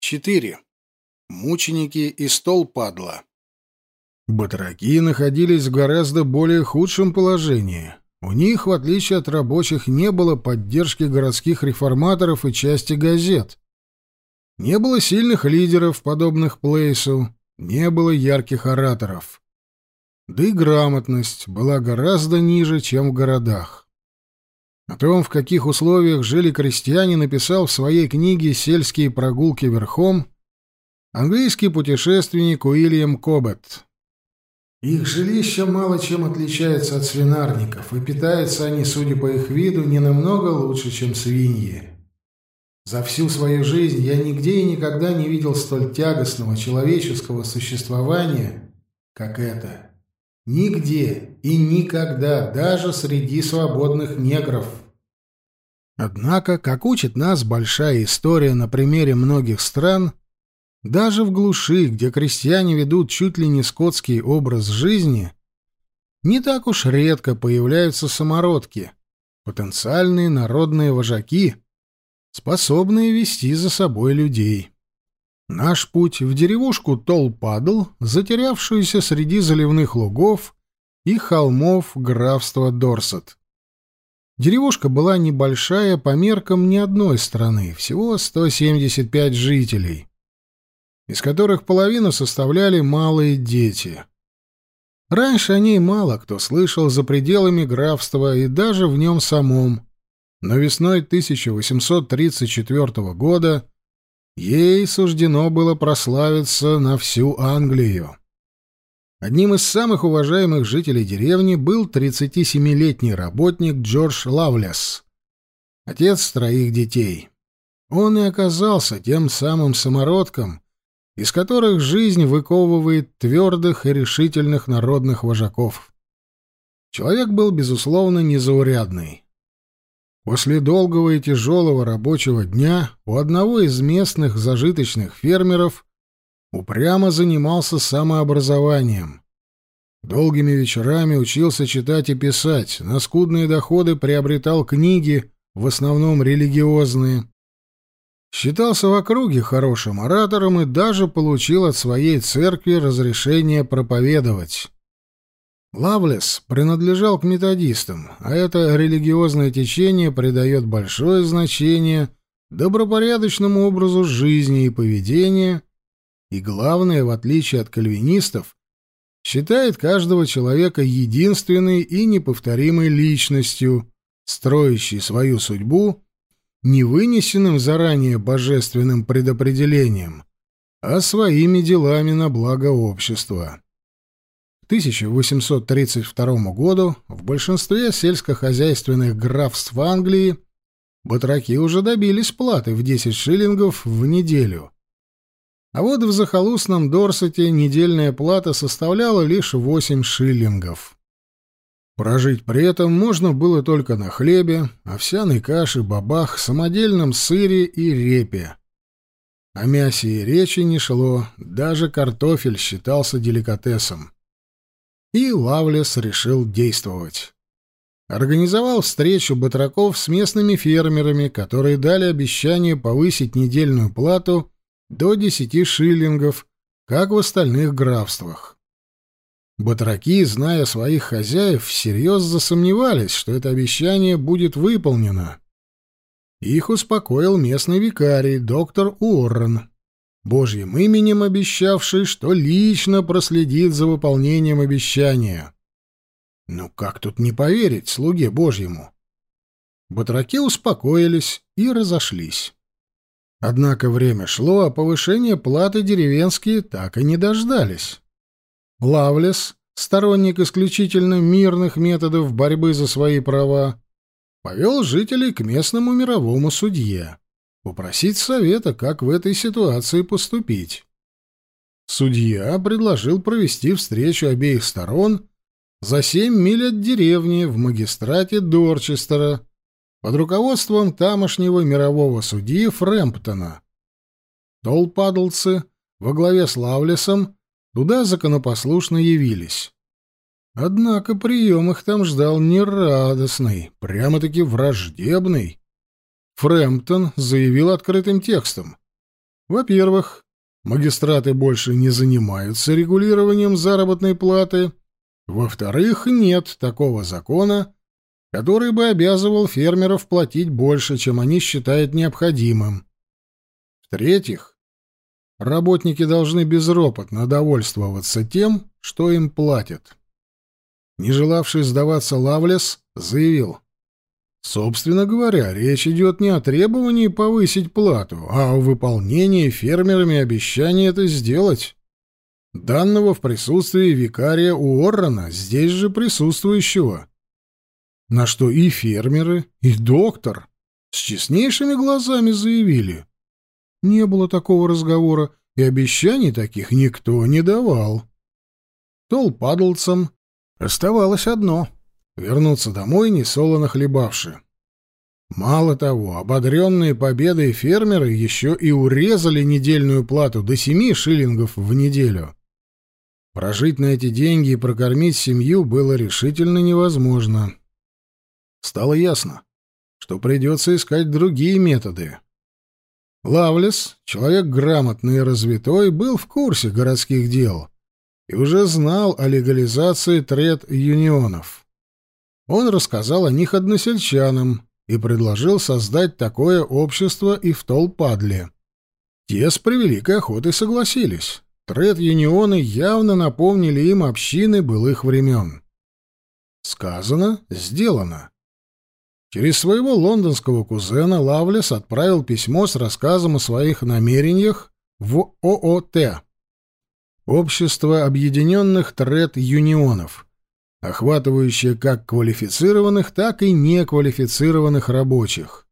4. Мученики и стол падла. Батраки находились в гораздо более худшем положении. У них, в отличие от рабочих, не было поддержки городских реформаторов и части газет. Не было сильных лидеров, подобных Плейсу, не было ярких ораторов. Да и грамотность была гораздо ниже, чем в городах. О том, в каких условиях жили крестьяне, написал в своей книге «Сельские прогулки верхом» английский путешественник Уильям Кобет. Их жилища мало чем отличаются от свинарников, и питаются они, судя по их виду, не намного лучше, чем свиньи. За всю свою жизнь я нигде и никогда не видел столь тягостного человеческого существования, как это. Нигде и никогда, даже среди свободных негров. Однако, как учит нас большая история на примере многих стран, даже в глуши, где крестьяне ведут чуть ли не скотский образ жизни, не так уж редко появляются самородки, потенциальные народные вожаки, способные вести за собой людей. Наш путь в деревушку Толпадл, затерявшуюся среди заливных лугов и холмов графства Дорсет. Деревушка была небольшая по меркам ни одной страны, всего 175 жителей из которых половину составляли малые дети. Раньше о ней мало кто слышал за пределами графства и даже в нем самом, но весной 1834 года ей суждено было прославиться на всю Англию. Одним из самых уважаемых жителей деревни был 37-летний работник Джордж Лавлес, отец троих детей. Он и оказался тем самым самородком, из которых жизнь выковывает твердых и решительных народных вожаков. Человек был, безусловно, незаурядный. После долгого и тяжелого рабочего дня у одного из местных зажиточных фермеров упрямо занимался самообразованием. Долгими вечерами учился читать и писать, на скудные доходы приобретал книги, в основном религиозные, Считался в округе хорошим оратором и даже получил от своей церкви разрешение проповедовать. Лавлес принадлежал к методистам, а это религиозное течение придает большое значение добропорядочному образу жизни и поведения, и, главное, в отличие от кальвинистов, считает каждого человека единственной и неповторимой личностью, строящей свою судьбу не вынесенным заранее божественным предопределением, а своими делами на благо общества. К 1832 году в большинстве сельскохозяйственных графств Англии батраки уже добились платы в 10 шиллингов в неделю. А вот в захолустном Дорсете недельная плата составляла лишь 8 шиллингов. Прожить при этом можно было только на хлебе, овсяной каше, бабах, самодельном сыре и репе. О мясе и речи не шло, даже картофель считался деликатесом. И Лавлес решил действовать. Организовал встречу батраков с местными фермерами, которые дали обещание повысить недельную плату до 10 шиллингов, как в остальных графствах. Батраки, зная своих хозяев, всерьез засомневались, что это обещание будет выполнено. Их успокоил местный викарий, доктор Уоррен, божьим именем обещавший, что лично проследит за выполнением обещания. Ну как тут не поверить слуге божьему? Батраки успокоились и разошлись. Однако время шло, а повышения платы деревенские так и не дождались. Лавлес, сторонник исключительно мирных методов борьбы за свои права, повел жителей к местному мировому судье, попросить совета, как в этой ситуации поступить. Судья предложил провести встречу обеих сторон за семь миль от деревни в магистрате Дорчестера под руководством тамошнего мирового судьи Фрэмптона. Толпадлцы во главе с Лавлесом Туда законопослушно явились. Однако прием их там ждал нерадостный, прямо-таки враждебный. Фрэмптон заявил открытым текстом. Во-первых, магистраты больше не занимаются регулированием заработной платы. Во-вторых, нет такого закона, который бы обязывал фермеров платить больше, чем они считают необходимым. В-третьих, работники должны безропотно довольствоваться тем, что им платят. Не желавший сдаваться Лавлес заявил. Собственно говоря, речь идет не о требовании повысить плату, а о выполнении фермерами обещания это сделать. Данного в присутствии викария Уоррена, здесь же присутствующего. На что и фермеры, и доктор с честнейшими глазами заявили. Не было такого разговора, и обещаний таких никто не давал. Тол падалцам оставалось одно — вернуться домой, несолоно хлебавши. Мало того, ободренные победой фермеры еще и урезали недельную плату до семи шиллингов в неделю. Прожить на эти деньги и прокормить семью было решительно невозможно. Стало ясно, что придется искать другие методы. Лавлес, человек грамотный и развитой, был в курсе городских дел и уже знал о легализации тред-юнионов. Он рассказал о них односельчанам и предложил создать такое общество и в Толпадле. Те с превеликой охотой согласились. Тред-юнионы явно напомнили им общины былых времен. Сказано, сделано. Через своего лондонского кузена Лавлес отправил письмо с рассказом о своих намерениях в ООТ Общество объединенных тред-юнионов, охватывающее как квалифицированных, так и неквалифицированных рабочих.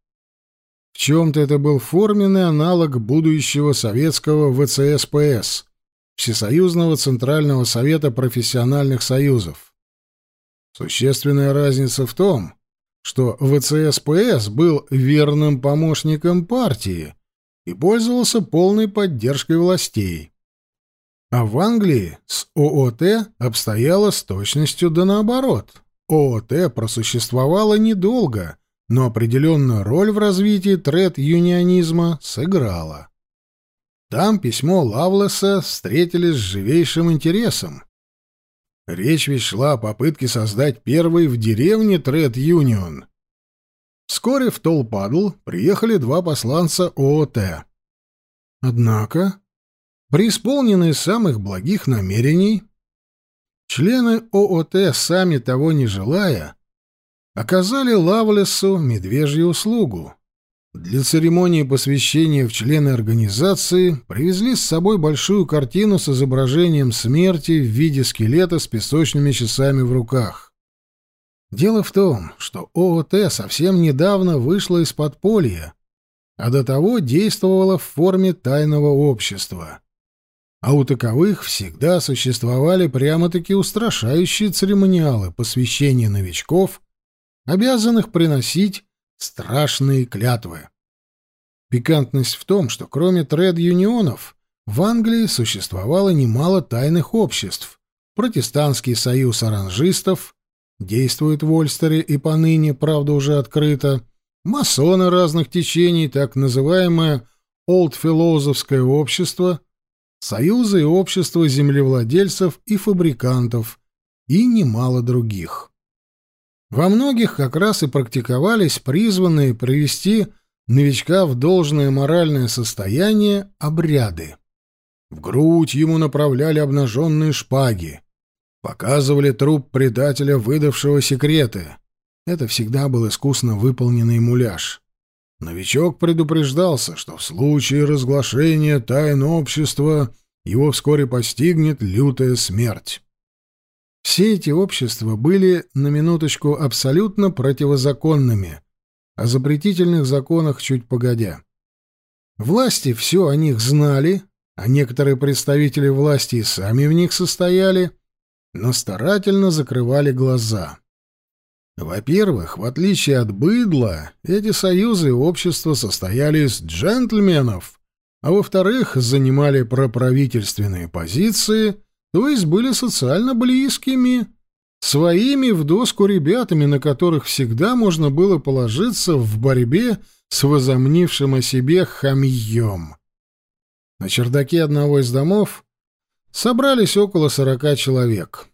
В чем-то это был форменный аналог будущего советского ВЦСПС, Всесоюзного Центрального Совета Профессиональных Союзов. Существенная разница в том, что ВЦСПС был верным помощником партии и пользовался полной поддержкой властей. А в Англии с ООТ обстояло с точностью да наоборот. ООТ просуществовало недолго, но определенную роль в развитии тред-юнионизма сыграла. Там письмо Лавлеса встретили с живейшим интересом. Речь ведь шла о попытке создать первый в деревне тред-юнион. Вскоре в Толпадл приехали два посланца ООТ. Однако, преисполненные самых благих намерений, члены ООТ, сами того не желая, оказали Лавлесу медвежью услугу. Для церемонии посвящения в члены организации привезли с собой большую картину с изображением смерти в виде скелета с песочными часами в руках. Дело в том, что ООТ совсем недавно вышла из подполья, а до того действовала в форме тайного общества. А у таковых всегда существовали прямо-таки устрашающие церемониалы посвящения новичков, обязанных приносить страшные клятвы. Пикантность в том, что кроме тред-юнионов в Англии существовало немало тайных обществ. Протестантский союз оранжистов действует в Ольстере и поныне, правда, уже открыто. Масоны разных течений, так называемое Олдфилозовское общество, союзы и общества землевладельцев и фабрикантов и немало других. Во многих как раз и практиковались призванные привести новичка в должное моральное состояние обряды. В грудь ему направляли обнаженные шпаги, показывали труп предателя, выдавшего секреты. Это всегда был искусно выполненный муляж. Новичок предупреждался, что в случае разглашения тайн общества его вскоре постигнет лютая смерть. Все эти общества были, на минуточку, абсолютно противозаконными, о запретительных законах чуть погодя. Власти все о них знали, а некоторые представители власти и сами в них состояли, но старательно закрывали глаза. Во-первых, в отличие от быдла, эти союзы и общества состояли из джентльменов, а во-вторых, занимали проправительственные позиции то есть были социально близкими, своими в доску ребятами, на которых всегда можно было положиться в борьбе с возомнившим о себе хамьем. На чердаке одного из домов собрались около сорока человек.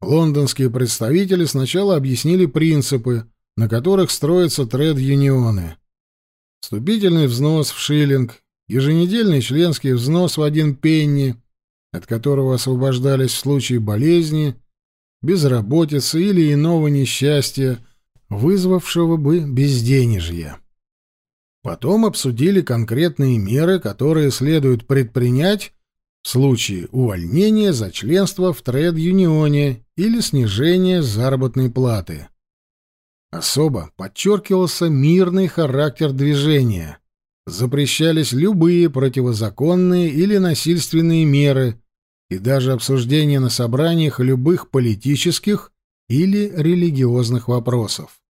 Лондонские представители сначала объяснили принципы, на которых строятся тред-юнионы. Вступительный взнос в шиллинг, еженедельный членский взнос в один пенни, от которого освобождались в случае болезни, безработицы или иного несчастья, вызвавшего бы безденежье. Потом обсудили конкретные меры, которые следует предпринять в случае увольнения за членство в тред-юнионе или снижения заработной платы. Особо подчеркивался мирный характер движения. Запрещались любые противозаконные или насильственные меры и даже обсуждение на собраниях любых политических или религиозных вопросов.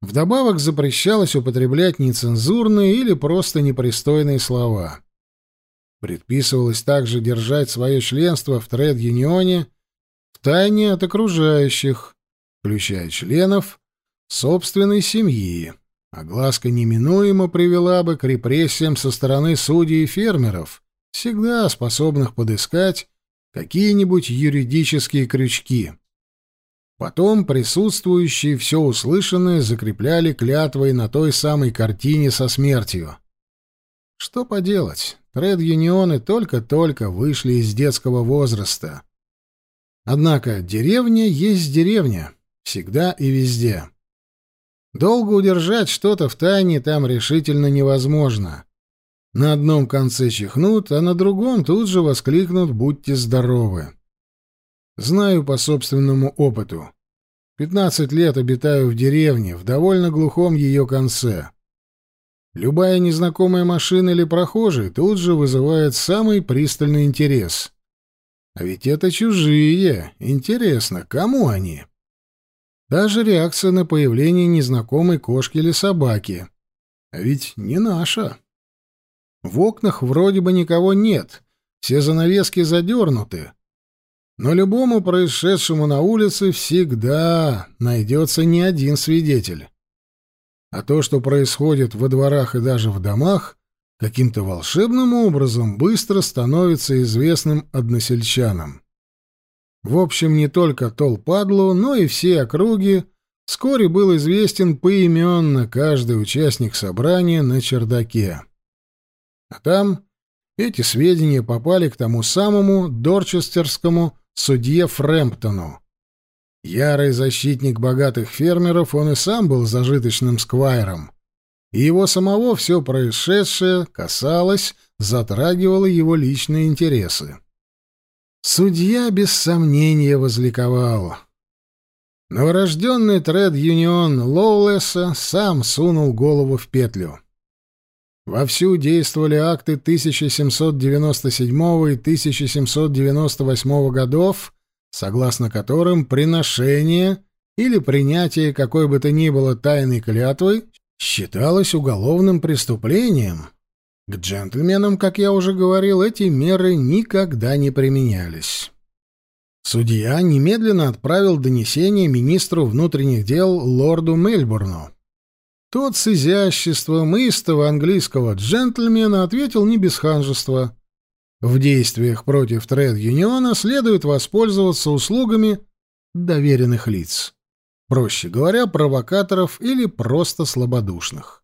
Вдобавок запрещалось употреблять нецензурные или просто непристойные слова. Предписывалось также держать свое членство в тред-юнионе в тайне от окружающих, включая членов собственной семьи. Огласка неминуемо привела бы к репрессиям со стороны судей и фермеров, всегда способных подыскать какие-нибудь юридические крючки. Потом присутствующие все услышанное закрепляли клятвой на той самой картине со смертью. Что поделать, тред-юнионы только-только вышли из детского возраста. Однако деревня есть деревня, всегда и везде. Долго удержать что-то в тайне там решительно невозможно. На одном конце чихнут, а на другом тут же воскликнут «Будьте здоровы!». Знаю по собственному опыту. Пятнадцать лет обитаю в деревне, в довольно глухом ее конце. Любая незнакомая машина или прохожий тут же вызывает самый пристальный интерес. А ведь это чужие. Интересно, кому они? Даже реакция на появление незнакомой кошки или собаки. А ведь не наша. В окнах вроде бы никого нет, все занавески задернуты. Но любому происшедшему на улице всегда найдется не один свидетель. А то, что происходит во дворах и даже в домах, каким-то волшебным образом быстро становится известным односельчанам. В общем, не только Толпадлу, но и все округи вскоре был известен поименно каждый участник собрания на чердаке. А там эти сведения попали к тому самому дорчестерскому судье Фрэмптону. Ярый защитник богатых фермеров, он и сам был зажиточным сквайром. И его самого все происшедшее касалось, затрагивало его личные интересы. Судья без сомнения возликовал. Новорожденный тред-юнион Лоулеса сам сунул голову в петлю. Вовсю действовали акты 1797 и 1798 годов, согласно которым приношение или принятие какой бы то ни было тайной клятвы считалось уголовным преступлением. К джентльменам, как я уже говорил, эти меры никогда не применялись. Судья немедленно отправил донесение министру внутренних дел лорду Мельбурну. Тот с изяществом истого английского джентльмена ответил не без ханжества. В действиях против тред-юниона следует воспользоваться услугами доверенных лиц. Проще говоря, провокаторов или просто слабодушных.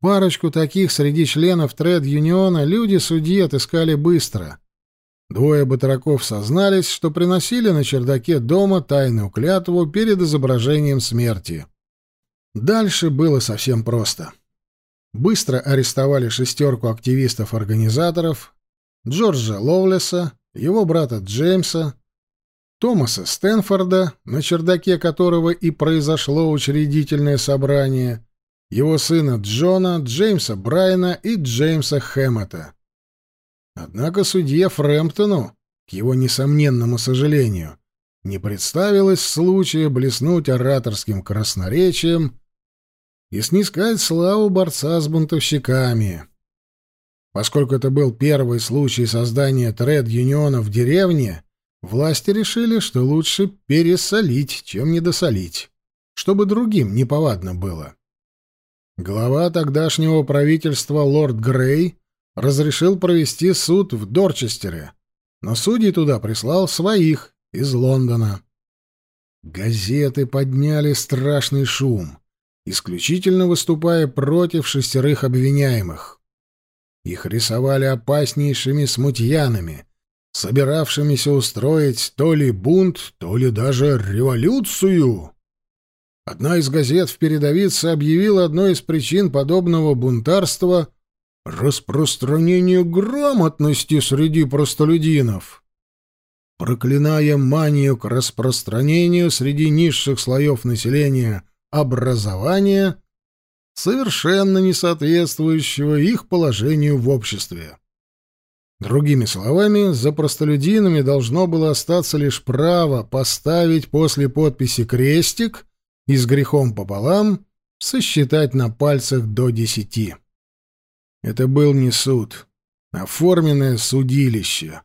Парочку таких среди членов тред-юниона люди судьи отыскали быстро. Двое батраков сознались, что приносили на чердаке дома тайную клятву перед изображением смерти. Дальше было совсем просто. Быстро арестовали шестерку активистов-организаторов, Джорджа Ловлеса, его брата Джеймса, Томаса Стэнфорда, на чердаке которого и произошло учредительное собрание, его сына Джона, Джеймса Брайана и Джеймса Хэммета. Однако судье Фрэмптону, к его несомненному сожалению, не представилось случая блеснуть ораторским красноречием и снискать славу борца с бунтовщиками. Поскольку это был первый случай создания тред-юниона в деревне, власти решили, что лучше пересолить, чем недосолить, чтобы другим неповадно было. Глава тогдашнего правительства лорд Грей разрешил провести суд в Дорчестере, но судей туда прислал своих из Лондона. Газеты подняли страшный шум, исключительно выступая против шестерых обвиняемых. Их рисовали опаснейшими смутьянами, собиравшимися устроить то ли бунт, то ли даже революцию. Одна из газет в передовице объявила одной из причин подобного бунтарства распространение грамотности среди простолюдинов. Проклиная манию к распространению среди низших слоев населения образования, совершенно не соответствующего их положению в обществе. Другими словами, за простолюдинами должно было остаться лишь право поставить после подписи крестик и с грехом пополам сосчитать на пальцах до десяти. Это был не суд, а форменное судилище.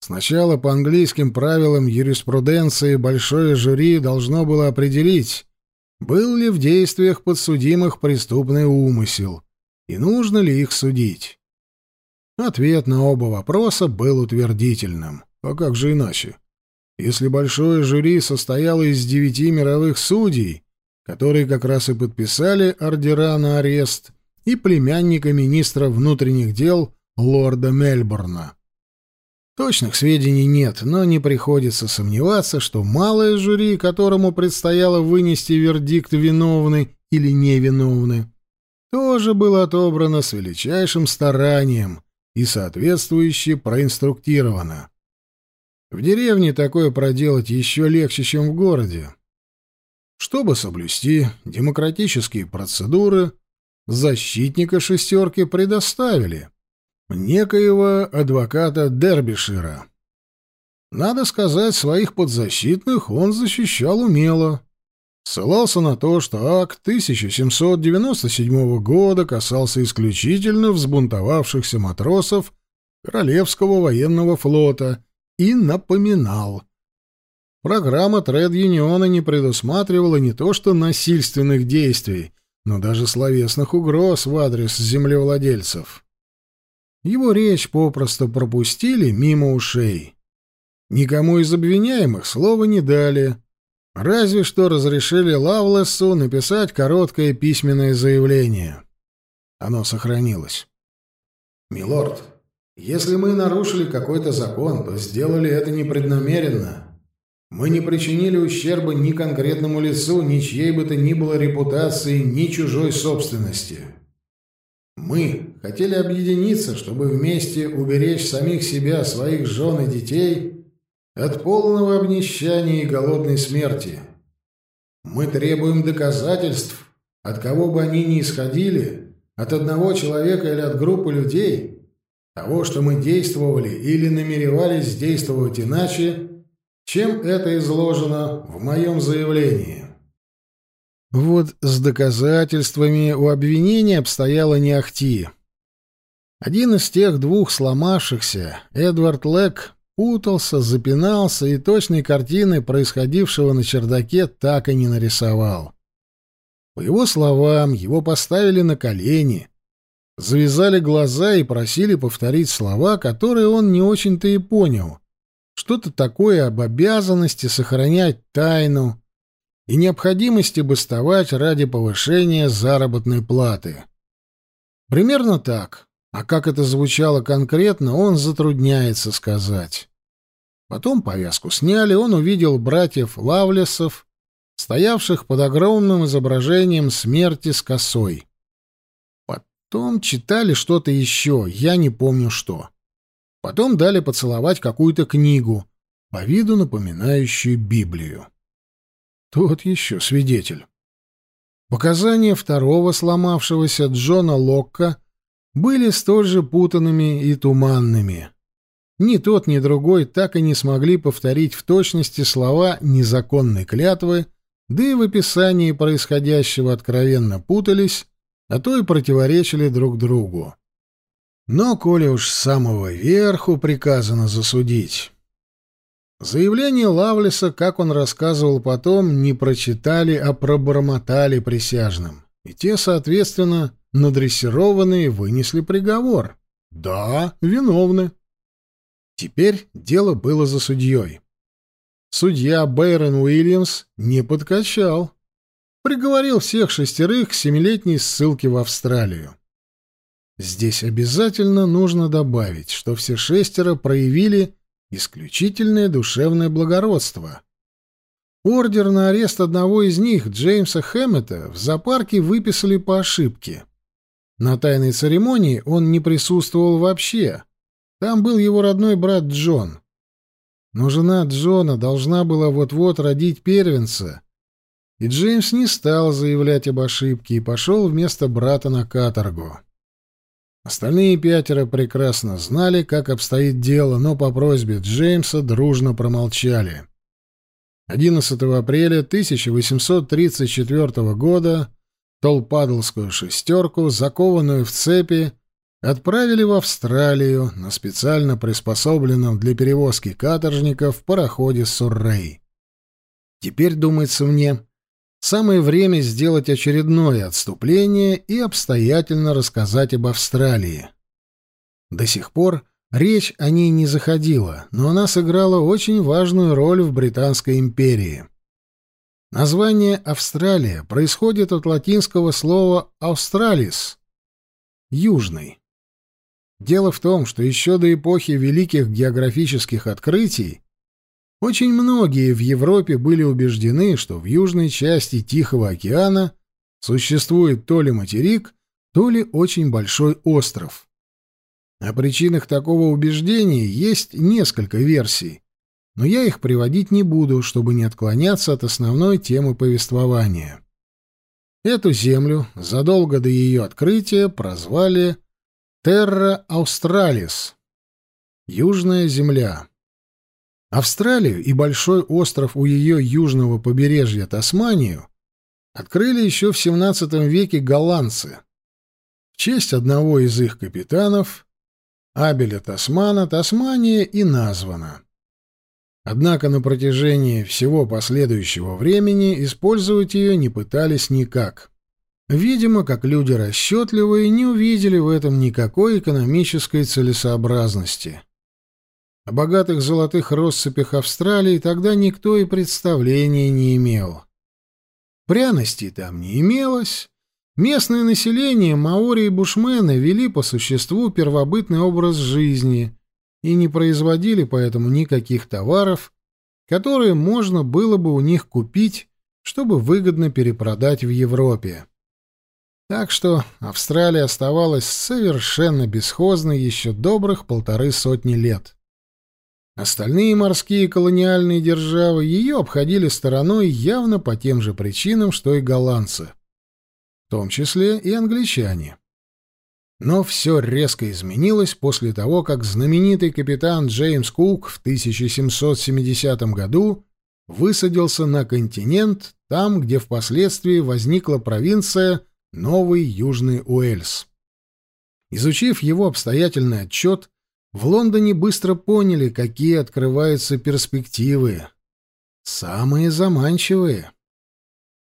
Сначала по английским правилам юриспруденции большое жюри должно было определить, был ли в действиях подсудимых преступный умысел и нужно ли их судить. Ответ на оба вопроса был утвердительным. А как же иначе? Если большое жюри состояло из девяти мировых судей, которые как раз и подписали ордера на арест, и племянника министра внутренних дел лорда Мельбурна. Точных сведений нет, но не приходится сомневаться, что малое жюри, которому предстояло вынести вердикт виновны или невиновны, тоже было отобрано с величайшим старанием и соответствующе проинструктировано. В деревне такое проделать еще легче, чем в городе. Чтобы соблюсти демократические процедуры, защитника шестерки предоставили некоего адвоката Дербишира. Надо сказать, своих подзащитных он защищал умело. Ссылался на то, что акт 1797 года касался исключительно взбунтовавшихся матросов Королевского военного флота и напоминал. Программа Тред-Юниона не предусматривала не то что насильственных действий, но даже словесных угроз в адрес землевладельцев. Его речь попросту пропустили мимо ушей. Никому из обвиняемых слова не дали, разве что разрешили Лавлессу написать короткое письменное заявление. Оно сохранилось. «Милорд, если мы нарушили какой-то закон, то сделали это непреднамеренно. Мы не причинили ущерба ни конкретному лицу, ни чьей бы то ни было репутации, ни чужой собственности. Мы хотели объединиться, чтобы вместе уберечь самих себя, своих жен и детей от полного обнищания и голодной смерти. Мы требуем доказательств, от кого бы они ни исходили, от одного человека или от группы людей, того, что мы действовали или намеревались действовать иначе, чем это изложено в моем заявлении. Вот с доказательствами у обвинения обстояло не ахти. Один из тех двух сломавшихся, Эдвард Лек, путался, запинался и точной картины происходившего на чердаке так и не нарисовал. По его словам, его поставили на колени, завязали глаза и просили повторить слова, которые он не очень-то и понял — что-то такое об обязанности сохранять тайну и необходимости бастовать ради повышения заработной платы. Примерно так, а как это звучало конкретно, он затрудняется сказать. Потом повязку сняли, он увидел братьев Лавлесов, стоявших под огромным изображением смерти с косой. Потом читали что-то еще, я не помню что. Потом дали поцеловать какую-то книгу, по виду напоминающую Библию. Тот еще свидетель. Показания второго сломавшегося Джона Локка были столь же путанными и туманными. Ни тот, ни другой так и не смогли повторить в точности слова незаконной клятвы, да и в описании происходящего откровенно путались, а то и противоречили друг другу. Но коли уж с самого верху приказано засудить... Заявление Лавлеса, как он рассказывал потом, не прочитали, а пробормотали присяжным. и те, соответственно, надрессированные вынесли приговор. Да, виновны. Теперь дело было за судьей. Судья Бэйрон Уильямс не подкачал. Приговорил всех шестерых к семилетней ссылке в Австралию. Здесь обязательно нужно добавить, что все шестеро проявили исключительное душевное благородство. Ордер на арест одного из них, Джеймса Хэммета, в зоопарке выписали по ошибке. На тайной церемонии он не присутствовал вообще. Там был его родной брат Джон. Но жена Джона должна была вот-вот родить первенца. И Джеймс не стал заявлять об ошибке и пошел вместо брата на каторгу. Остальные пятеро прекрасно знали, как обстоит дело, но по просьбе Джеймса дружно промолчали. 11 апреля 1834 года Толпадлскую шестерку, закованную в цепи, отправили в Австралию на специально приспособленном для перевозки каторжников пароходе «Суррей». Теперь, думается мне, самое время сделать очередное отступление и обстоятельно рассказать об Австралии. До сих пор речь о ней не заходила, но она сыграла очень важную роль в Британской империи. Название Австралия происходит от латинского слова «australis» — «южный». Дело в том, что еще до эпохи великих географических открытий очень многие в Европе были убеждены, что в южной части Тихого океана существует то ли материк, то ли очень большой остров. О причинах такого убеждения есть несколько версий, но я их приводить не буду, чтобы не отклоняться от основной темы повествования. Эту землю задолго до ее открытия прозвали Терра Австралис — Южная Земля. Австралию и большой остров у ее южного побережья Тасманию открыли еще в XVII веке голландцы. В честь одного из их капитанов, Абеля Тасмана, Тасмания и названа. Однако на протяжении всего последующего времени использовать ее не пытались никак. Видимо, как люди расчетливые, не увидели в этом никакой экономической целесообразности. О богатых золотых россыпях Австралии тогда никто и представления не имел. Пряностей там не имелось. Местное население, маори и бушмены, вели по существу первобытный образ жизни и не производили поэтому никаких товаров, которые можно было бы у них купить, чтобы выгодно перепродать в Европе. Так что Австралия оставалась совершенно бесхозной еще добрых полторы сотни лет. Остальные морские колониальные державы ее обходили стороной явно по тем же причинам, что и голландцы, в том числе и англичане. Но все резко изменилось после того, как знаменитый капитан Джеймс Кук в 1770 году высадился на континент, там, где впоследствии возникла провинция Новый Южный Уэльс. Изучив его обстоятельный отчет, в Лондоне быстро поняли, какие открываются перспективы. Самые заманчивые.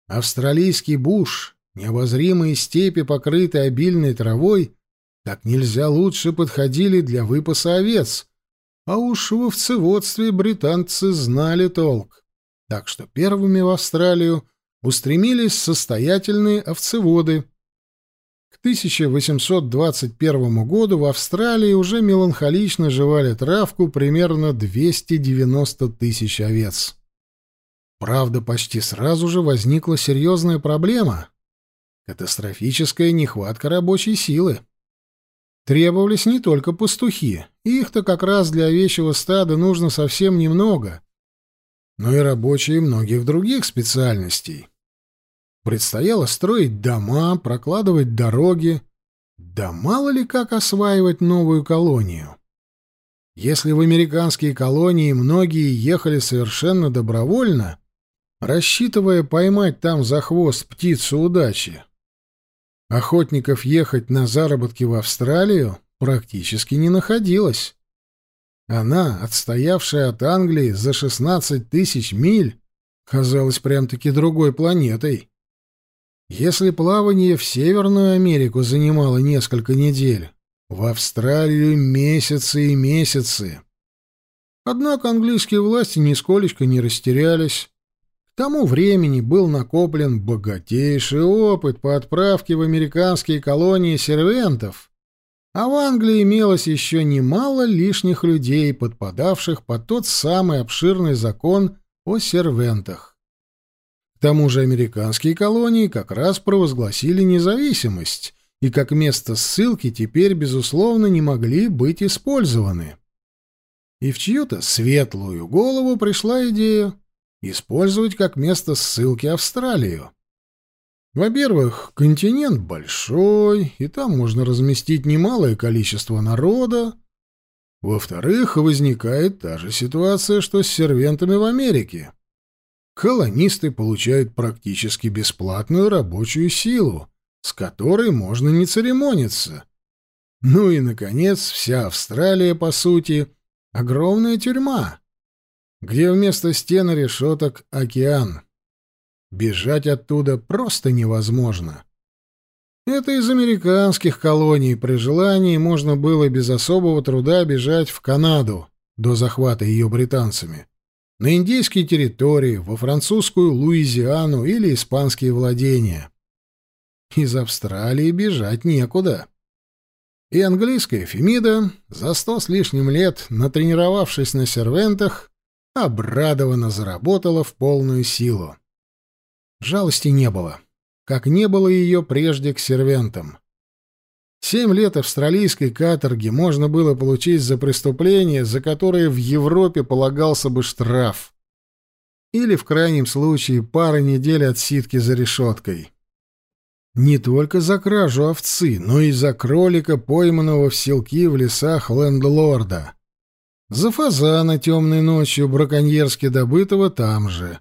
Австралийский буш, необозримые степи, покрытые обильной травой, как нельзя лучше подходили для выпаса овец, а уж в овцеводстве британцы знали толк. Так что первыми в Австралию устремились состоятельные овцеводы. К 1821 году в Австралии уже меланхолично жевали травку примерно 290 тысяч овец. Правда, почти сразу же возникла серьезная проблема — катастрофическая нехватка рабочей силы. Требовались не только пастухи, их-то как раз для овечьего стада нужно совсем немного, но и рабочие многих других специальностей. Предстояло строить дома, прокладывать дороги. Да мало ли как осваивать новую колонию. Если в американские колонии многие ехали совершенно добровольно, рассчитывая поймать там за хвост птицу удачи, охотников ехать на заработки в Австралию практически не находилось. Она, отстоявшая от Англии за 16 тысяч миль, казалась прям-таки другой планетой. Если плавание в Северную Америку занимало несколько недель, в Австралию месяцы и месяцы. Однако английские власти нисколечко не растерялись. К тому времени был накоплен богатейший опыт по отправке в американские колонии сервентов, а в Англии имелось еще немало лишних людей, подпадавших под тот самый обширный закон о сервентах. К тому же американские колонии как раз провозгласили независимость и как место ссылки теперь, безусловно, не могли быть использованы. И в чью-то светлую голову пришла идея использовать как место ссылки Австралию. Во-первых, континент большой, и там можно разместить немалое количество народа. Во-вторых, возникает та же ситуация, что с сервентами в Америке колонисты получают практически бесплатную рабочую силу, с которой можно не церемониться. Ну и, наконец, вся Австралия, по сути, огромная тюрьма, где вместо стен решеток океан. Бежать оттуда просто невозможно. Это из американских колоний при желании можно было без особого труда бежать в Канаду до захвата ее британцами на индейские территории, во французскую Луизиану или испанские владения. Из Австралии бежать некуда. И английская Фемида, за сто с лишним лет натренировавшись на сервентах, обрадованно заработала в полную силу. Жалости не было, как не было ее прежде к сервентам. Семь лет австралийской каторги можно было получить за преступление, за которое в Европе полагался бы штраф. Или, в крайнем случае, пара недель отсидки за решеткой. Не только за кражу овцы, но и за кролика, пойманного в селки в лесах лендлорда. За фазана темной ночью браконьерски добытого там же.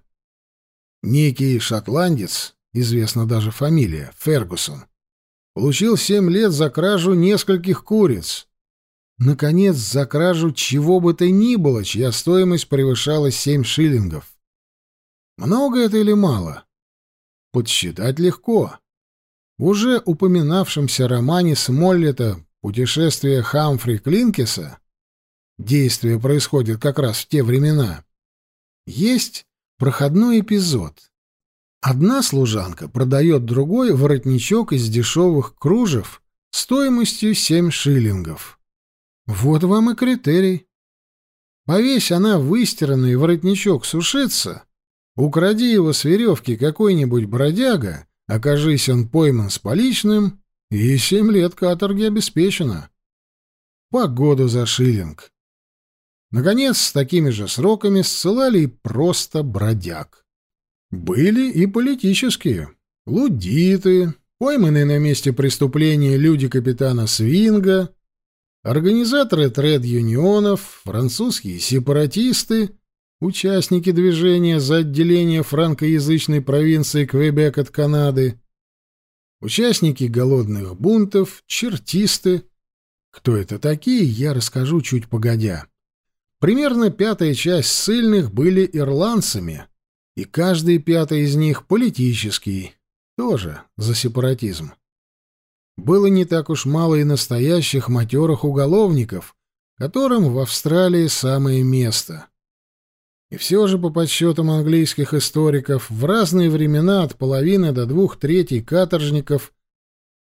Некий шотландец, известна даже фамилия, Фергусон, Получил семь лет за кражу нескольких куриц. Наконец, за кражу чего бы то ни было, чья стоимость превышала семь шиллингов. Много это или мало? Подсчитать легко. В уже упоминавшемся романе Смоллета «Путешествие Хамфри Клинкиса» действие происходит как раз в те времена, есть проходной эпизод, Одна служанка продает другой воротничок из дешевых кружев стоимостью семь шиллингов. Вот вам и критерий. Повесь она выстиранный воротничок сушиться, укради его с веревки какой-нибудь бродяга, окажись он пойман с поличным, и семь лет каторги обеспечено. Погоду за шиллинг. Наконец, с такими же сроками ссылали и просто бродяг. Были и политические. Лудиты, пойманные на месте преступления люди капитана Свинга, организаторы тред-юнионов, французские сепаратисты, участники движения за отделение франкоязычной провинции Квебек от Канады, участники голодных бунтов, чертисты. Кто это такие, я расскажу чуть погодя. Примерно пятая часть ссыльных были ирландцами — и каждый пятый из них политический, тоже за сепаратизм. Было не так уж мало и настоящих матерых уголовников, которым в Австралии самое место. И все же, по подсчетам английских историков, в разные времена от половины до двух третей каторжников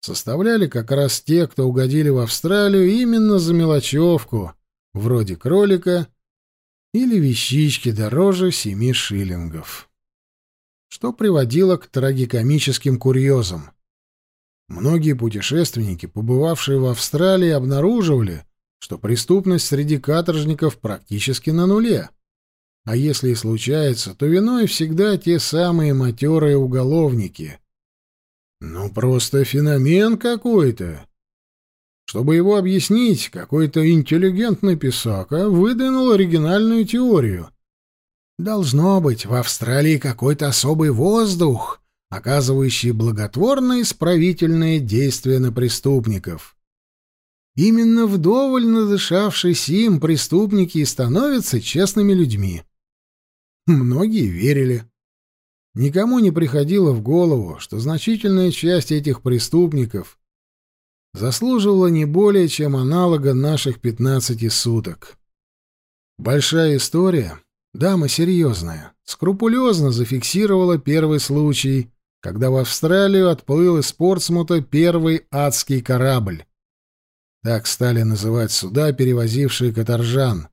составляли как раз те, кто угодили в Австралию именно за мелочевку, вроде кролика или вещички дороже семи шиллингов. Что приводило к трагикомическим курьезам. Многие путешественники, побывавшие в Австралии, обнаруживали, что преступность среди каторжников практически на нуле. А если и случается, то виной всегда те самые матерые уголовники. Ну, просто феномен какой-то. Чтобы его объяснить, какой-то интеллигентный писака выдвинул оригинальную теорию. Должно быть в Австралии какой-то особый воздух, оказывающий благотворное исправительное действие на преступников. Именно вдоволь надышавшись им преступники и становятся честными людьми. Многие верили. никому не приходило в голову, что значительная часть этих преступников заслуживала не более чем аналога наших 15 суток. Большая история, дама серьезная, скрупулезно зафиксировала первый случай, когда в Австралию отплыл из Портсмута первый адский корабль. Так стали называть суда, перевозившие каторжан.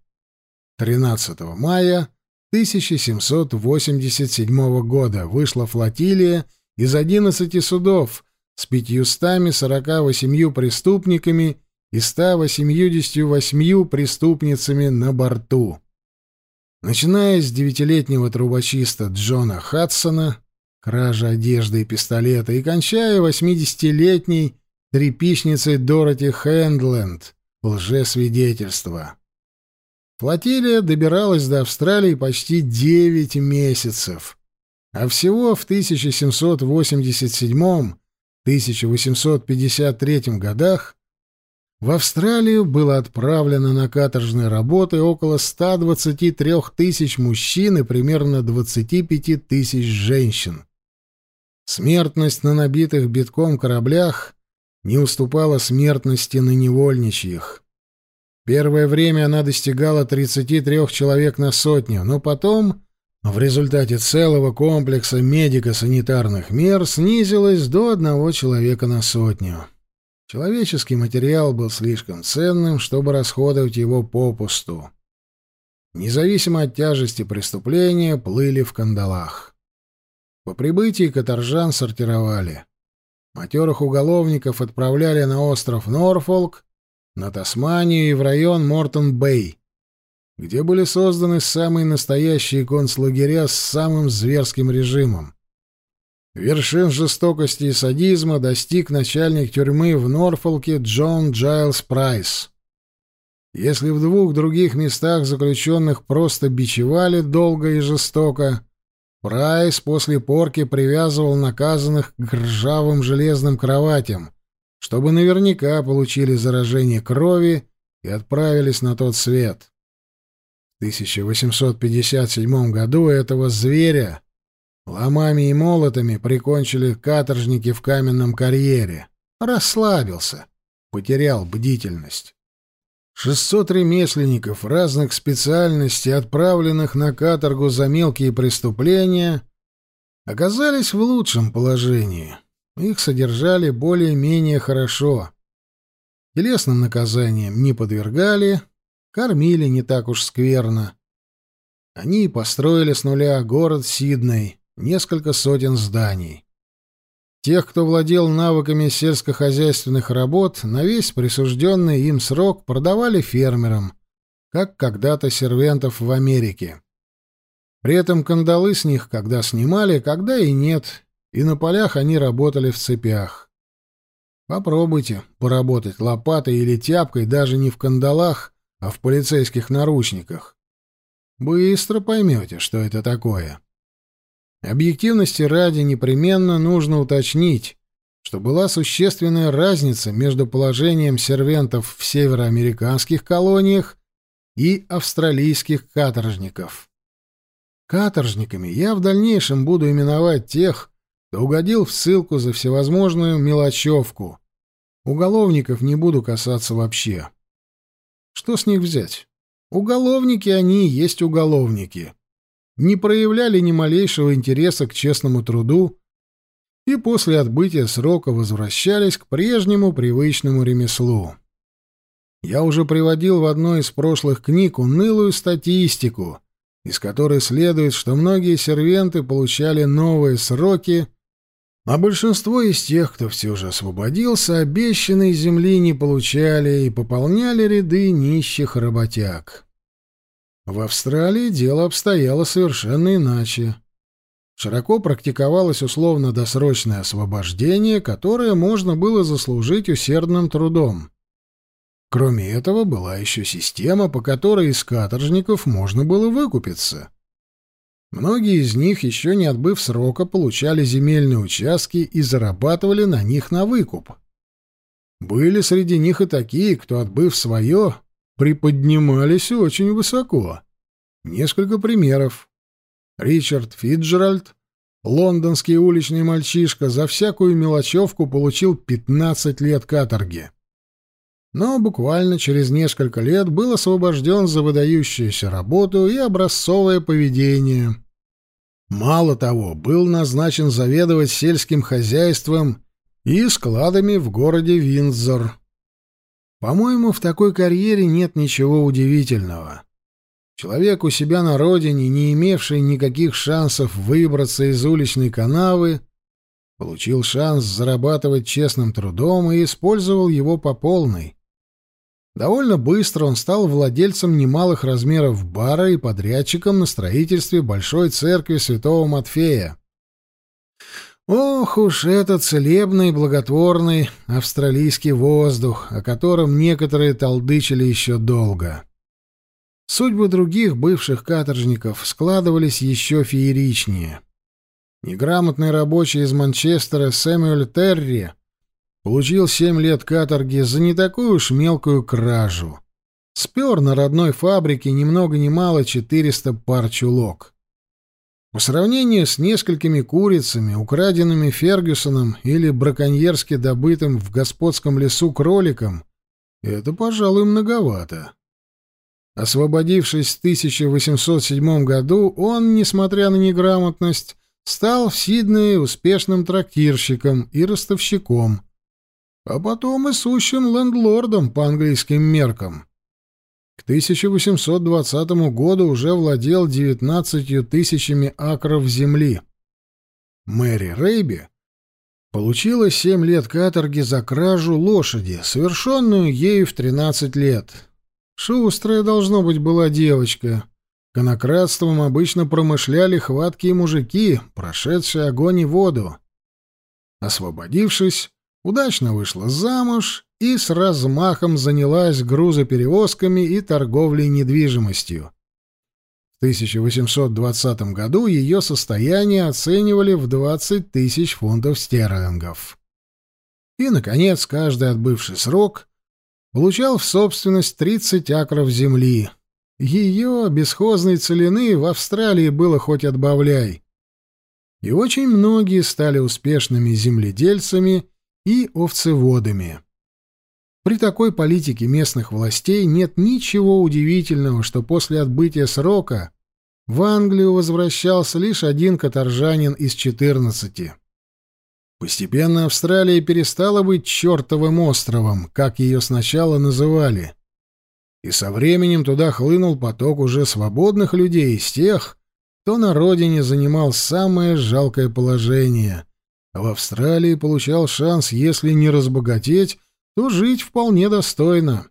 13 мая 1787 года вышла флотилия из 11 судов с 548 преступниками и 188 преступницами на борту. Начиная с девятилетнего трубочиста Джона Хадсона, кража одежды и пистолета, и кончая 80-летней трепичницей Дороти Хэндленд, лжесвидетельство. Флотилия добиралась до Австралии почти 9 месяцев, а всего в 1787-1853 годах в Австралию было отправлено на каторжные работы около 123 тысяч мужчин и примерно 25 тысяч женщин. Смертность на набитых битком кораблях не уступала смертности на невольничьих. Первое время она достигала 33 человек на сотню, но потом, в результате целого комплекса медико-санитарных мер, снизилась до одного человека на сотню. Человеческий материал был слишком ценным, чтобы расходовать его попусту. Независимо от тяжести преступления, плыли в кандалах. По прибытии каторжан сортировали. Матерых уголовников отправляли на остров Норфолк, на Тасманию и в район Мортон-Бэй, где были созданы самые настоящие концлагеря с самым зверским режимом. Вершин жестокости и садизма достиг начальник тюрьмы в Норфолке Джон Джайлс Прайс. Если в двух других местах заключенных просто бичевали долго и жестоко, Прайс после порки привязывал наказанных к ржавым железным кроватям, чтобы наверняка получили заражение крови и отправились на тот свет. В 1857 году этого зверя ломами и молотами прикончили каторжники в каменном карьере. Расслабился, потерял бдительность. 600 ремесленников разных специальностей, отправленных на каторгу за мелкие преступления, оказались в лучшем положении. Их содержали более-менее хорошо. Телесным наказанием не подвергали, кормили не так уж скверно. Они построили с нуля город Сидней, несколько сотен зданий. Тех, кто владел навыками сельскохозяйственных работ, на весь присужденный им срок продавали фермерам, как когда-то сервентов в Америке. При этом кандалы с них когда снимали, когда и нет, и на полях они работали в цепях. Попробуйте поработать лопатой или тяпкой даже не в кандалах, а в полицейских наручниках. Быстро поймете, что это такое. Объективности ради непременно нужно уточнить, что была существенная разница между положением сервентов в североамериканских колониях и австралийских каторжников. Каторжниками я в дальнейшем буду именовать тех, кто угодил в ссылку за всевозможную мелочевку. Уголовников не буду касаться вообще. Что с них взять? Уголовники они и есть уголовники не проявляли ни малейшего интереса к честному труду и после отбытия срока возвращались к прежнему привычному ремеслу. Я уже приводил в одной из прошлых книг унылую статистику, из которой следует, что многие сервенты получали новые сроки, а большинство из тех, кто все же освободился, обещанной земли не получали и пополняли ряды нищих работяг. В Австралии дело обстояло совершенно иначе. Широко практиковалось условно-досрочное освобождение, которое можно было заслужить усердным трудом. Кроме этого, была еще система, по которой из каторжников можно было выкупиться. Многие из них, еще не отбыв срока, получали земельные участки и зарабатывали на них на выкуп. Были среди них и такие, кто, отбыв свое, приподнимались очень высоко. Несколько примеров. Ричард Фиджеральд, лондонский уличный мальчишка за всякую мелочевку получил 15 лет каторги. Но буквально через несколько лет был освобожден за выдающуюся работу и образцовое поведение. Мало того, был назначен заведовать сельским хозяйством и складами в городе Виндзор. По-моему, в такой карьере нет ничего удивительного. Человек у себя на родине, не имевший никаких шансов выбраться из уличной канавы, получил шанс зарабатывать честным трудом и использовал его по полной. Довольно быстро он стал владельцем немалых размеров бара и подрядчиком на строительстве большой церкви святого Матфея. Ох уж этот целебный, благотворный австралийский воздух, о котором некоторые толдычили еще долго. Судьбы других бывших каторжников складывались еще фееричнее. Неграмотный рабочий из Манчестера Сэмюэль Терри получил семь лет каторги за не такую уж мелкую кражу. Спер на родной фабрике ни много ни мало 400 пар чулок. По сравнению с несколькими курицами, украденными Фергюсоном или браконьерски добытым в господском лесу кроликом, это, пожалуй, многовато. Освободившись в 1807 году, он, несмотря на неграмотность, стал в Сиднее успешным трактирщиком и ростовщиком, а потом и сущим лендлордом по английским меркам. К 1820 году уже владел 19 тысячами акров земли. Мэри Рейби получила 7 лет каторги за кражу лошади, совершенную ею в 13 лет. Шустрая, должно быть, была девочка. Конократством обычно промышляли хваткие мужики, прошедшие огонь и воду. Освободившись, удачно вышла замуж и с размахом занялась грузоперевозками и торговлей недвижимостью. В 1820 году ее состояние оценивали в 20 тысяч фунтов стерлингов. И, наконец, каждый отбывший срок получал в собственность 30 акров земли. Ее бесхозной целины в Австралии было хоть отбавляй. И очень многие стали успешными земледельцами и овцеводами. При такой политике местных властей нет ничего удивительного, что после отбытия срока в Англию возвращался лишь один каторжанин из четырнадцати. Постепенно Австралия перестала быть чертовым островом, как ее сначала называли. И со временем туда хлынул поток уже свободных людей из тех, кто на родине занимал самое жалкое положение, а в Австралии получал шанс, если не разбогатеть, то жить вполне достойно.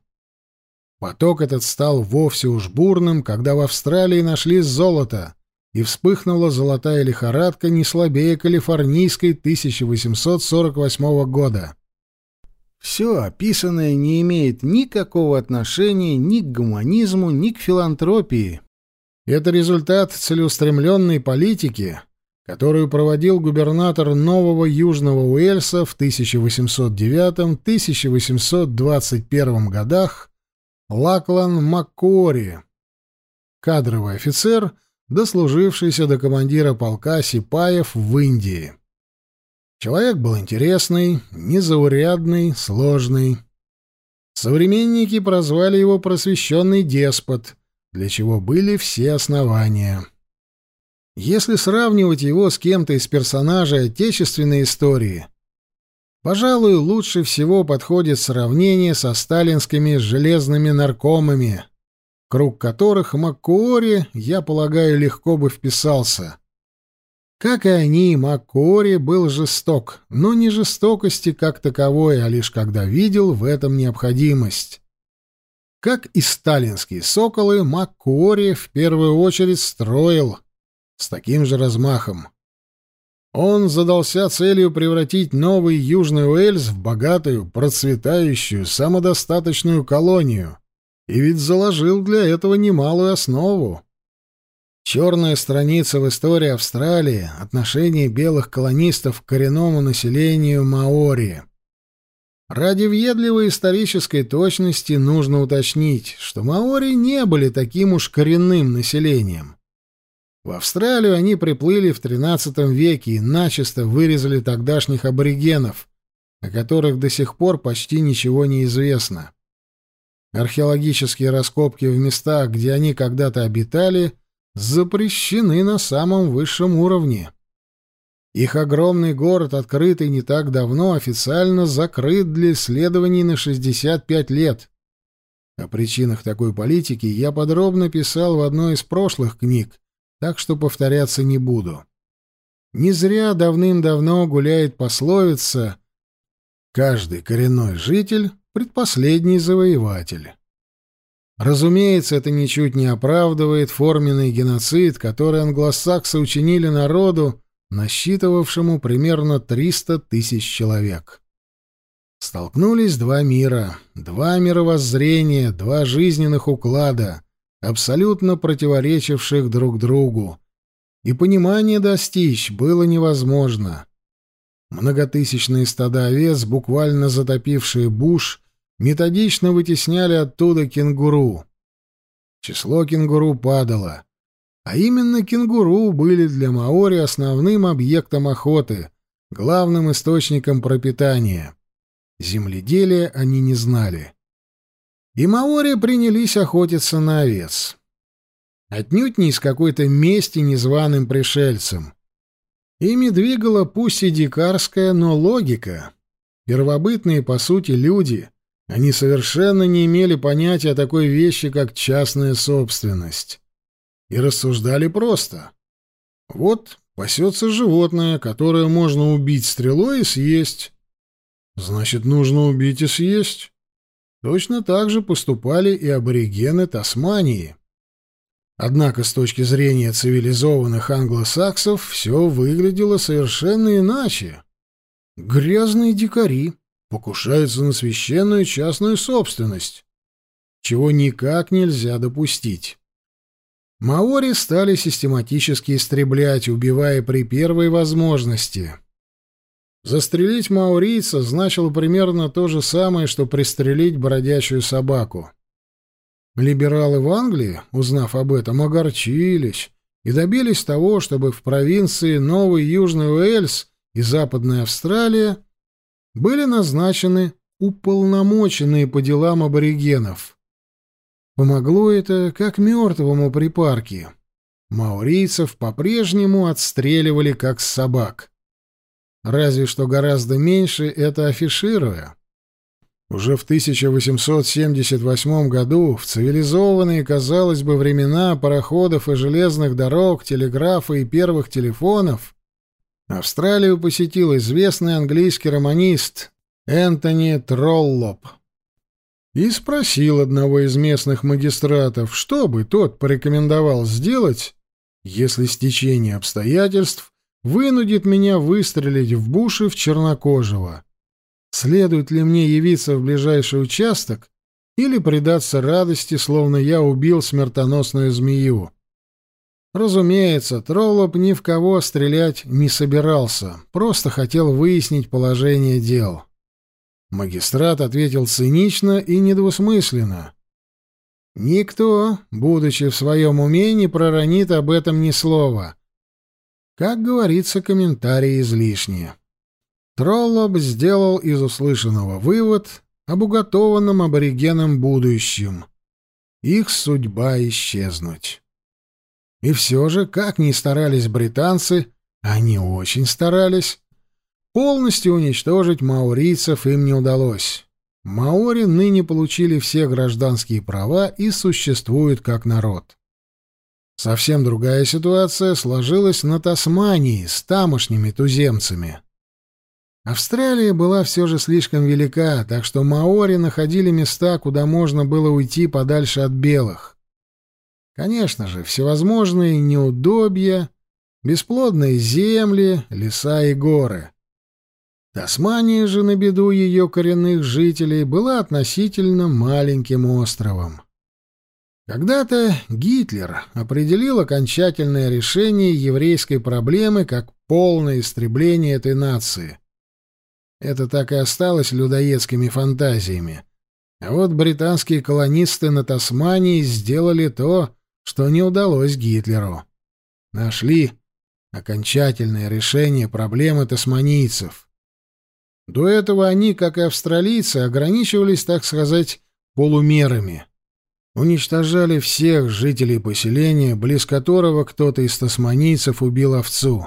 Поток этот стал вовсе уж бурным, когда в Австралии нашли золото, и вспыхнула золотая лихорадка не слабее калифорнийской 1848 года. Все описанное не имеет никакого отношения ни к гуманизму, ни к филантропии. Это результат целеустремленной политики, которую проводил губернатор Нового Южного Уэльса в 1809-1821 годах Лаклан Маккори, кадровый офицер – дослужившийся до командира полка Сипаев в Индии. Человек был интересный, незаурядный, сложный. Современники прозвали его «просвещенный деспот», для чего были все основания. Если сравнивать его с кем-то из персонажей отечественной истории, пожалуй, лучше всего подходит сравнение со сталинскими железными наркомами, круг которых Маккори, я полагаю, легко бы вписался. Как и они, Маккори был жесток, но не жестокости как таковой, а лишь когда видел в этом необходимость. Как и сталинские соколы, Маккори в первую очередь строил с таким же размахом. Он задался целью превратить новый Южный Уэльс в богатую, процветающую, самодостаточную колонию — и ведь заложил для этого немалую основу. Черная страница в истории Австралии — отношение белых колонистов к коренному населению маори. Ради въедливой исторической точности нужно уточнить, что маори не были таким уж коренным населением. В Австралию они приплыли в XIII веке и начисто вырезали тогдашних аборигенов, о которых до сих пор почти ничего не известно. Археологические раскопки в местах, где они когда-то обитали, запрещены на самом высшем уровне. Их огромный город, открытый не так давно, официально закрыт для исследований на 65 лет. О причинах такой политики я подробно писал в одной из прошлых книг, так что повторяться не буду. Не зря давным-давно гуляет пословица «Каждый коренной житель — предпоследний завоеватель». Разумеется, это ничуть не оправдывает форменный геноцид, который англосаксы учинили народу, насчитывавшему примерно 300 тысяч человек. Столкнулись два мира, два мировоззрения, два жизненных уклада, абсолютно противоречивших друг другу, и понимания достичь было невозможно. Многотысячные стада овец, буквально затопившие буш, методично вытесняли оттуда кенгуру. Число кенгуру падало, а именно кенгуру были для маори основным объектом охоты, главным источником пропитания. Земледелия они не знали. И маори принялись охотиться на овец. Отнюдь не из какой-то мести незваным пришельцам. Ими двигала пусть и дикарская, но логика. Первобытные, по сути, люди. Они совершенно не имели понятия о такой вещи, как частная собственность. И рассуждали просто. Вот пасется животное, которое можно убить стрелой и съесть. Значит, нужно убить и съесть. Точно так же поступали и аборигены Тасмании. Однако с точки зрения цивилизованных англосаксов все выглядело совершенно иначе. Грязные дикари покушаются на священную частную собственность, чего никак нельзя допустить. Маори стали систематически истреблять, убивая при первой возможности. Застрелить маурийца значило примерно то же самое, что пристрелить бродячую собаку. Либералы в Англии, узнав об этом, огорчились и добились того, чтобы в провинции Новый Южный Уэльс и Западная Австралия были назначены уполномоченные по делам аборигенов. Помогло это как мертвому при парке. Маурийцев по-прежнему отстреливали как собак разве что гораздо меньше это афишируя. Уже в 1878 году, в цивилизованные, казалось бы, времена пароходов и железных дорог, телеграфа и первых телефонов, Австралию посетил известный английский романист Энтони Троллоп и спросил одного из местных магистратов, что бы тот порекомендовал сделать, если стечение обстоятельств вынудит меня выстрелить в буши в чернокожего. Следует ли мне явиться в ближайший участок или предаться радости, словно я убил смертоносную змею? Разумеется, Троллоп ни в кого стрелять не собирался, просто хотел выяснить положение дел. Магистрат ответил цинично и недвусмысленно. «Никто, будучи в своем уме, не проронит об этом ни слова. Как говорится, комментарии излишние. Троллоб сделал из услышанного вывод об уготованном аборигенам будущем. Их судьба исчезнуть. И все же, как ни старались британцы, они очень старались, полностью уничтожить маорийцев им не удалось. Маори ныне получили все гражданские права и существуют как народ. Совсем другая ситуация сложилась на Тасмании с тамошними туземцами. Австралия была все же слишком велика, так что маори находили места, куда можно было уйти подальше от белых. Конечно же, всевозможные неудобья, бесплодные земли, леса и горы. Тасмания же, на беду ее коренных жителей, была относительно маленьким островом. Когда-то Гитлер определил окончательное решение еврейской проблемы как полное истребление этой нации. Это так и осталось людоедскими фантазиями. А вот британские колонисты на Тасмании сделали то, что не удалось Гитлеру. нашли окончательное решение проблемы тасманийцев. До этого они, как и австралийцы, ограничивались, так сказать, полумерами. Уничтожали всех жителей поселения, близ которого кто-то из тасманийцев убил овцу.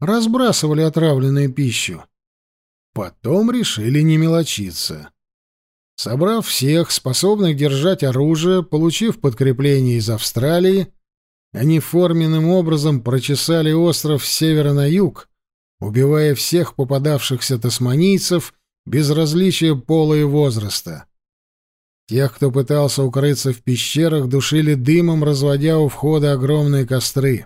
Разбрасывали отравленную пищу. Потом решили не мелочиться. Собрав всех, способных держать оружие, получив подкрепление из Австралии, они форменным образом прочесали остров с севера на юг, убивая всех попадавшихся тасманийцев без различия пола и возраста. Тех, кто пытался укрыться в пещерах, душили дымом, разводя у входа огромные костры.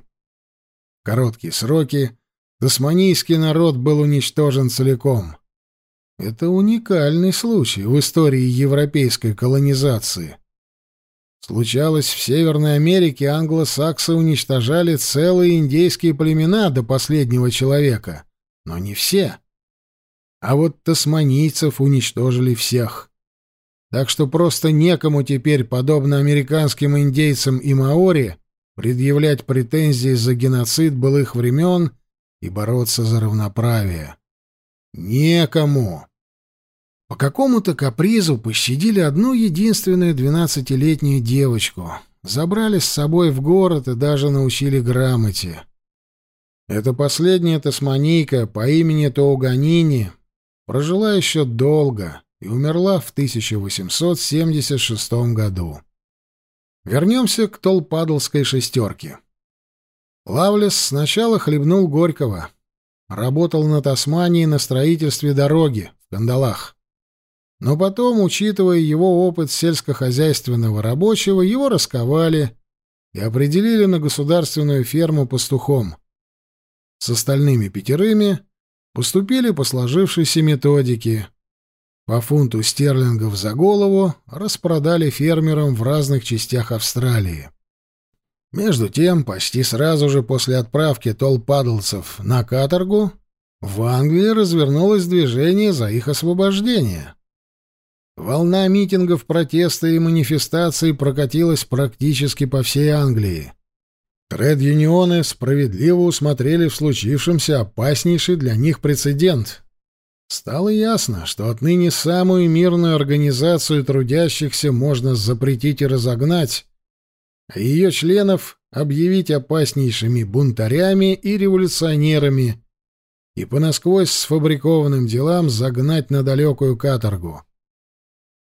В короткие сроки тасманийский народ был уничтожен целиком. Это уникальный случай в истории европейской колонизации. Случалось, в Северной Америке англосаксы уничтожали целые индейские племена до последнего человека, но не все. А вот тасманийцев уничтожили всех. Так что просто некому теперь, подобно американским индейцам и маори, предъявлять претензии за геноцид былых времен и бороться за равноправие. Некому. По какому-то капризу пощадили одну единственную двенадцатилетнюю девочку, забрали с собой в город и даже научили грамоте. Эта последняя тасманийка по имени Тоуганини прожила еще долго и умерла в 1876 году. Вернемся к Толпадлской шестерке. Лавлес сначала хлебнул Горького. Работал на Тасмании на строительстве дороги в Кандалах. Но потом, учитывая его опыт сельскохозяйственного рабочего, его расковали и определили на государственную ферму пастухом. С остальными пятерыми поступили по сложившейся методике. По фунту стерлингов за голову распродали фермерам в разных частях Австралии. Между тем, почти сразу же после отправки толпадлцев на каторгу, в Англии развернулось движение за их освобождение. Волна митингов, протеста и манифестаций прокатилась практически по всей Англии. Тред-юнионы справедливо усмотрели в случившемся опаснейший для них прецедент. Стало ясно, что отныне самую мирную организацию трудящихся можно запретить и разогнать, а ее членов объявить опаснейшими бунтарями и революционерами и по насквозь сфабрикованным делам загнать на далекую каторгу.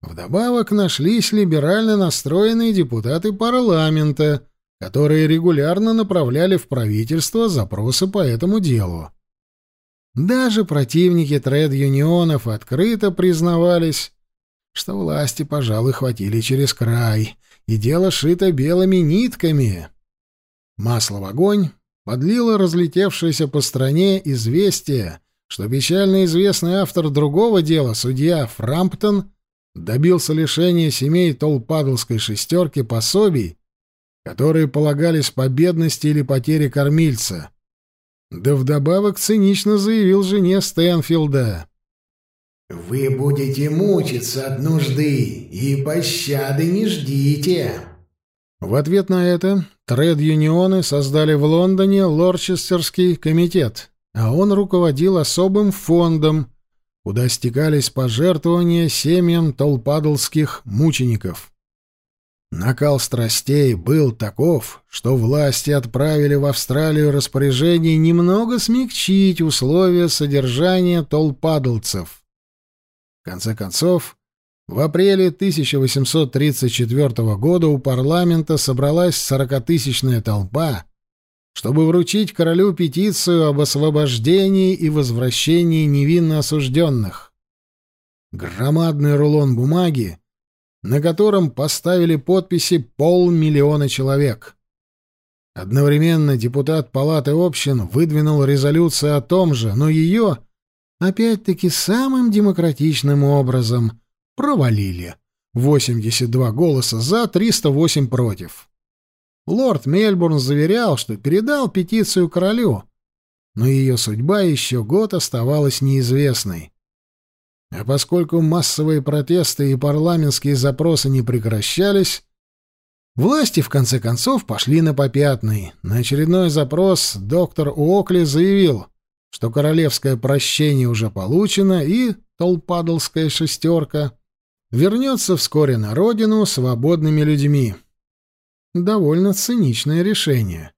Вдобавок нашлись либерально настроенные депутаты парламента, которые регулярно направляли в правительство запросы по этому делу. Даже противники тред-юнионов открыто признавались, что власти, пожалуй, хватили через край, и дело шито белыми нитками. Масло в огонь подлило разлетевшееся по стране известие, что печально известный автор другого дела, судья Фрамптон, добился лишения семей Толпадлской шестерки пособий, которые полагались по бедности или потере кормильца. Да вдобавок цинично заявил жене Стэнфилда. «Вы будете мучиться от нужды, и пощады не ждите». В ответ на это тред-юнионы создали в Лондоне Лорчестерский комитет, а он руководил особым фондом, куда стекались пожертвования семьям толпадлских мучеников. Накал страстей был таков, что власти отправили в Австралию распоряжение немного смягчить условия содержания толпадлцев. В конце концов, в апреле 1834 года у парламента собралась сорокатысячная толпа, чтобы вручить королю петицию об освобождении и возвращении невинно осужденных. Громадный рулон бумаги, на котором поставили подписи полмиллиона человек. Одновременно депутат Палаты общин выдвинул резолюцию о том же, но ее, опять-таки, самым демократичным образом провалили. 82 голоса за, 308 против. Лорд Мельбурн заверял, что передал петицию королю, но ее судьба еще год оставалась неизвестной. А поскольку массовые протесты и парламентские запросы не прекращались, Власти, в конце концов, пошли на попятный. На очередной запрос доктор Уокли заявил, что королевское прощение уже получено, и толпадлская шестерка вернется вскоре на родину свободными людьми. Довольно циничное решение.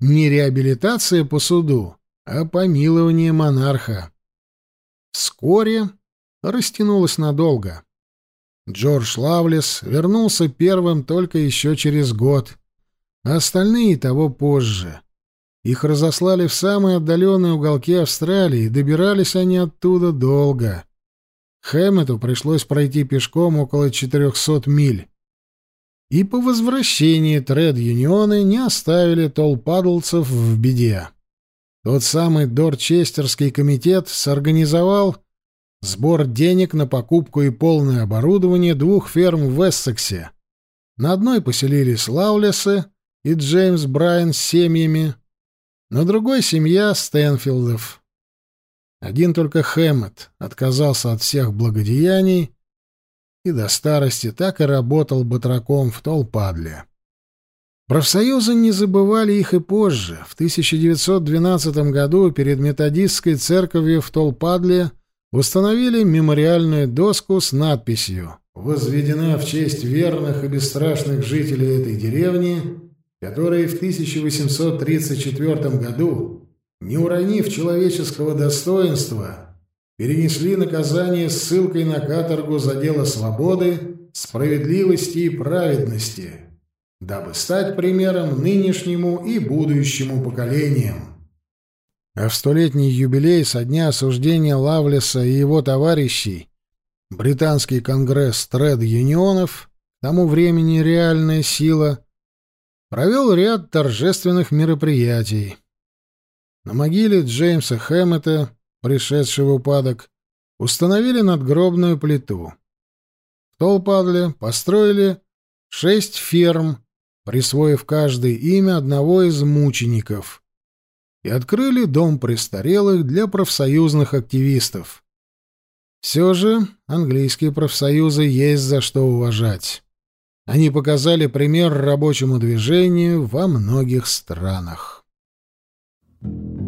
Не реабилитация по суду, а помилование монарха. Вскоре растянулось надолго. Джордж Лавлес вернулся первым только еще через год, а остальные того позже. Их разослали в самые отдаленные уголки Австралии, добирались они оттуда долго. Хэммету пришлось пройти пешком около 400 миль. И по возвращении тред-юнионы не оставили толпадлцев в беде. Тот самый Дорчестерский комитет сорганизовал сбор денег на покупку и полное оборудование двух ферм в Эссексе. На одной поселились Лаулесы и Джеймс Брайан с семьями, на другой — семья Стэнфилдов. Один только Хэммет отказался от всех благодеяний и до старости так и работал батраком в Толпадле. Профсоюзы не забывали их и позже. В 1912 году перед методистской церковью в Толпадле установили мемориальную доску с надписью «Возведена в честь верных и бесстрашных жителей этой деревни, которые в 1834 году не уронив человеческого достоинства, перенесли наказание ссылкой на каторгу за дело свободы, справедливости и праведности, дабы стать примером нынешнему и будущему поколениям. А в столетний юбилей со дня осуждения Лавлеса и его товарищей британский конгресс тред-юнионов, тому времени реальная сила, провел ряд торжественных мероприятий. На могиле Джеймса Хэммета, пришедшего в упадок, установили надгробную плиту. В Толпадле построили шесть ферм, присвоив каждое имя одного из мучеников, и открыли дом престарелых для профсоюзных активистов. Все же английские профсоюзы есть за что уважать. Они показали пример рабочему движению во многих странах. Thank you.